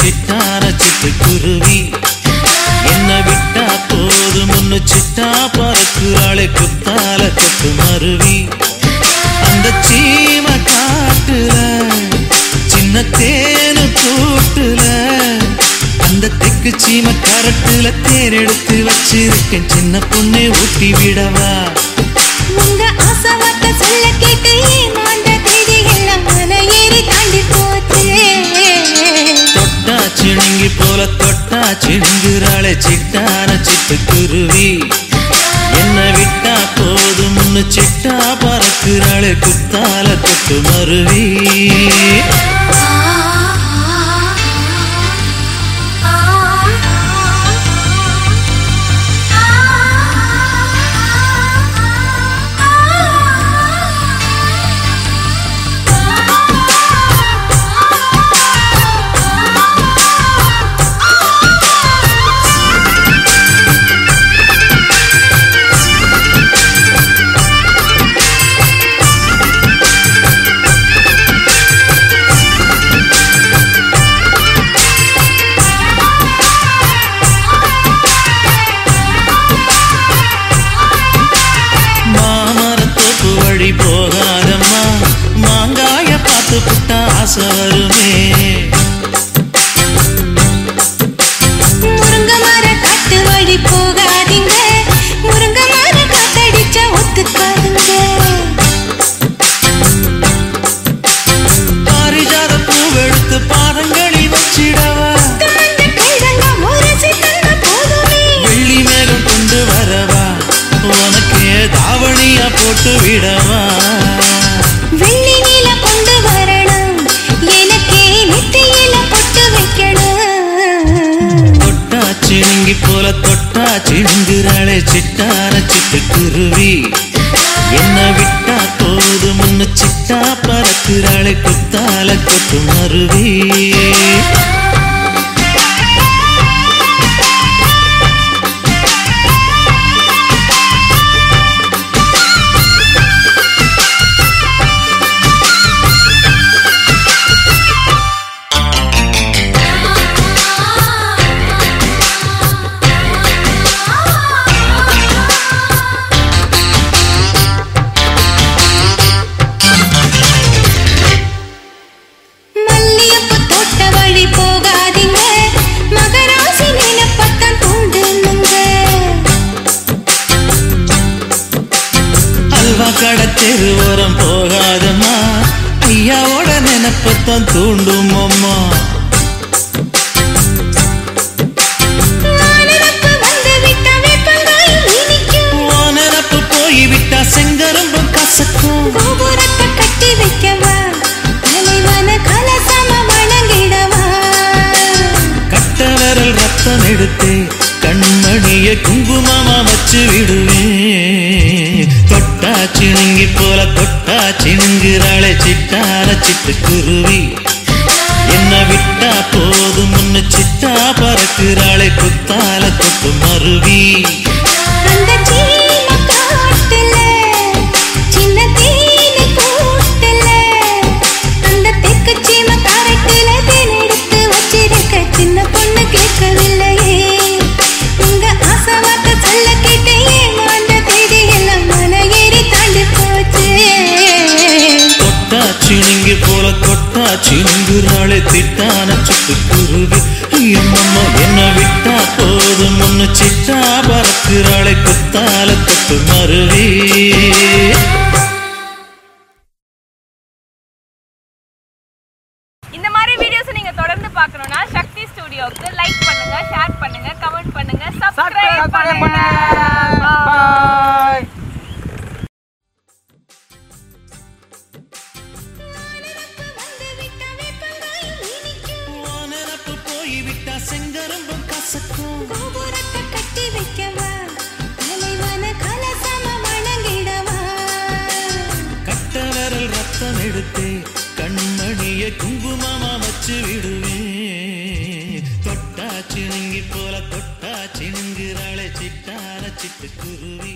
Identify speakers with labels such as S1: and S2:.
S1: சிட்டார சிட்டுக்குருவி என்ன விட்டா போதும் முன்னு சிட்டா பறக்குறாளே குத்தால கொத்து மருவி. அந்த சீம காட்டுல சின்ன தேனு கூட்டுல அந்த தெக்கு சீம கரட்டுல தேர் எடுத்து வச்சிருக்கேன். சின்ன பொண்ணை ஊட்டி விடவா?
S2: உங்க ஆசை சொல்ல கேட்டு
S1: சிணுங்கி போல தொட்டா சிணுங்குறாளே சிட்டான சிட்டுக்குருவி என்ன விட்டா போதும்னு சிட்டா பறக்குறாளே குத்தால கொத்து மருவி. ஆசை வருமே
S2: முருங்க மர காட்டு வழி போகாதீங்க. முருங்க மர காத்தடிச்சா ஒத்துக்காதுங்க.
S1: பாரிஜாத பூவெடுத்து பாதங்களில் வச்சிடவா? வெள்ளி மேகம் கொண்டு வரவா? உனக்கு தாவணியா போட்டு விடவா? சிங்கி போல தொட்டா சிணுங்குறாளே சிட்டார சிட்டு குருவி. என்ன விட்டா போதும் சிட்டா பறக்குறாளே குத்தால கொட்டு மருவி. கடை ஓரம் போகாதம்மா. ஐயாவோட நினப்பத்தான் தூண்டும் அம்மா தொட்டா சிணுங்குறாளே சிட்டார சிட்டுக்குருவி என்ன விட்டா போதும் முன்னு சிட்டா பறக்குறாளே குத்தால கொத்து மருவி. போல தொட்டா சிணுங்குறாளே திட்டான சிட்டுக்குருவி. எம்மம்மா என்ன விட்டா போதும். முன்னு சிட்டா பறக்குறாளே குத்தால கொத்து மருவி.
S3: இந்த மாதிரி வீடியோஸ் நீங்க தொடர்ந்து பார்க்கணும்னா சக்தி ஸ்டுடியோவுக்கு லைக் பண்ணுங்க ஷேர் பண்ணுங்க கமெண்ட் பண்ணுங்க சப்ஸ்கிரைப் பண்ணுங்க.
S1: ரத்தம் எடுத்து கண்மணிய குங்குமமா வச்சு விடுவேன் தொட்டா சிணுங்கி போல தொட்டா சிணுங்குறாளே சிட்டு குருவி